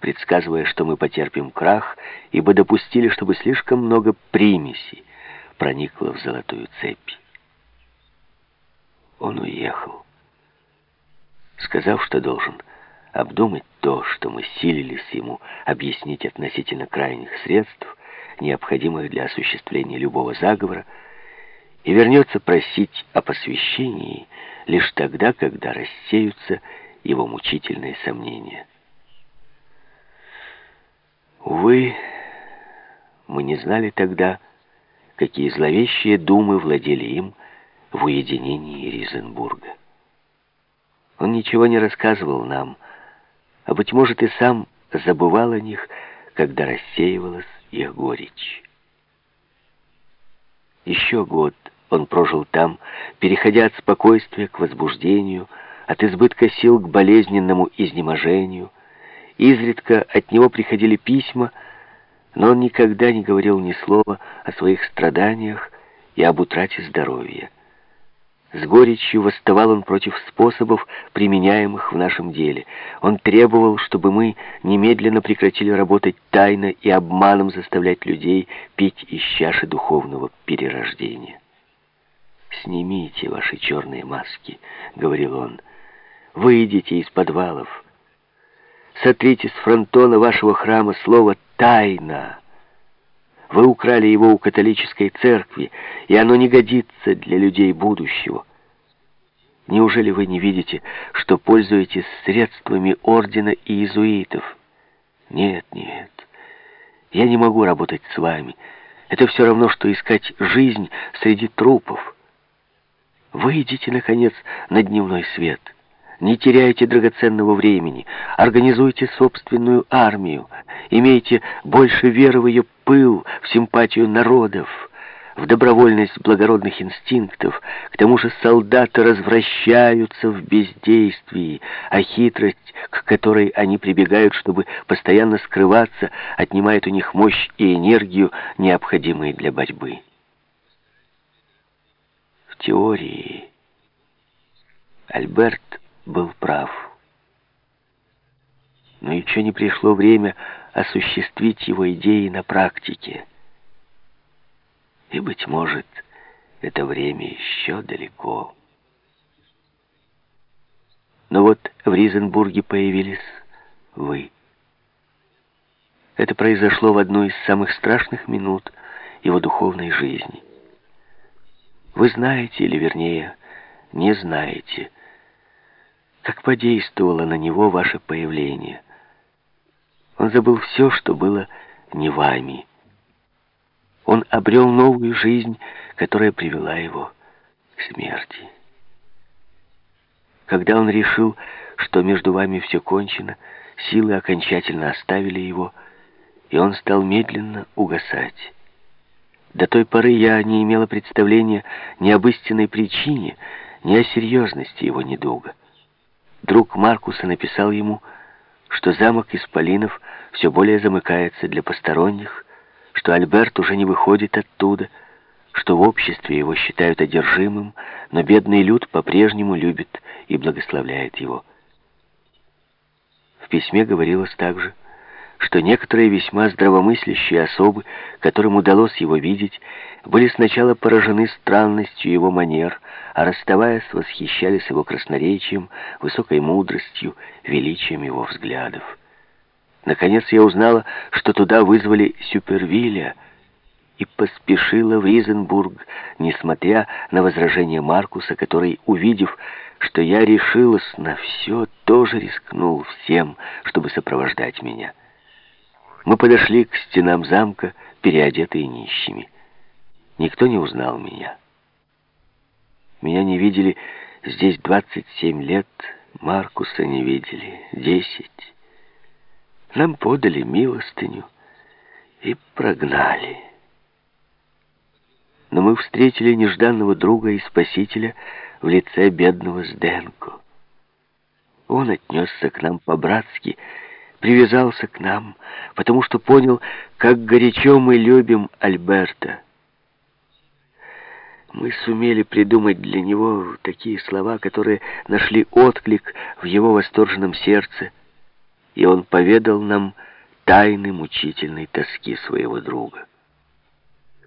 предсказывая, что мы потерпим крах, ибо допустили, чтобы слишком много примесей проникло в золотую цепь. Он уехал, сказав, что должен обдумать то, что мы силились ему объяснить относительно крайних средств, необходимых для осуществления любого заговора, и вернется просить о посвящении лишь тогда, когда рассеются его мучительные сомнения. Увы, мы не знали тогда, какие зловещие думы владели им в уединении Ризенбурга. Он ничего не рассказывал нам, а, быть может, и сам забывал о них, когда рассеивалась их горечь. Еще год он прожил там, переходя от спокойствия к возбуждению, от избытка сил к болезненному изнеможению. Изредка от него приходили письма, но он никогда не говорил ни слова о своих страданиях и об утрате здоровья. С горечью восставал он против способов, применяемых в нашем деле. Он требовал, чтобы мы немедленно прекратили работать тайно и обманом заставлять людей пить из чаши духовного перерождения. «Снимите ваши черные маски», — говорил он. «Выйдите из подвалов. Сотрите с фронтона вашего храма слово «тайна». Вы украли его у католической церкви, и оно не годится для людей будущего. Неужели вы не видите, что пользуетесь средствами ордена и иезуитов? Нет, нет, я не могу работать с вами. Это все равно, что искать жизнь среди трупов. Выйдите, наконец, на дневной свет. Не теряйте драгоценного времени. Организуйте собственную армию. Имейте больше веры в ее пыл, в симпатию народов, в добровольность благородных инстинктов. К тому же солдаты развращаются в бездействии, а хитрость, к которой они прибегают, чтобы постоянно скрываться, отнимает у них мощь и энергию, необходимые для борьбы. В теории Альберт был прав. Но еще не пришло время осуществить его идеи на практике. И, быть может, это время еще далеко. Но вот в Ризенбурге появились вы. Это произошло в одну из самых страшных минут его духовной жизни. Вы знаете, или вернее, не знаете, как подействовало на него ваше появление. Он забыл все, что было не вами. Он обрел новую жизнь, которая привела его к смерти. Когда он решил, что между вами все кончено, силы окончательно оставили его, и он стал медленно угасать. До той поры я не имела представления ни об истинной причине, ни о серьезности его недуга. Друг Маркуса написал ему, что замок Исполинов все более замыкается для посторонних, что Альберт уже не выходит оттуда, что в обществе его считают одержимым, но бедный люд по-прежнему любит и благословляет его. В письме говорилось также, что некоторые весьма здравомыслящие особы, которым удалось его видеть, были сначала поражены странностью его манер, а расставаясь, восхищались его красноречием, высокой мудростью, величием его взглядов. Наконец я узнала, что туда вызвали Сюпервилля, и поспешила в Ризенбург, несмотря на возражение Маркуса, который, увидев, что я решилась на все, тоже рискнул всем, чтобы сопровождать меня. Мы подошли к стенам замка, переодетые нищими. Никто не узнал меня. Меня не видели здесь 27 лет, Маркуса не видели 10. Нам подали милостыню и прогнали. Но мы встретили нежданного друга и спасителя в лице бедного Сденко. Он отнесся к нам по-братски, привязался к нам, потому что понял, как горячо мы любим Альберта. Мы сумели придумать для него такие слова, которые нашли отклик в его восторженном сердце. и он поведал нам тайны мучительной тоски своего друга.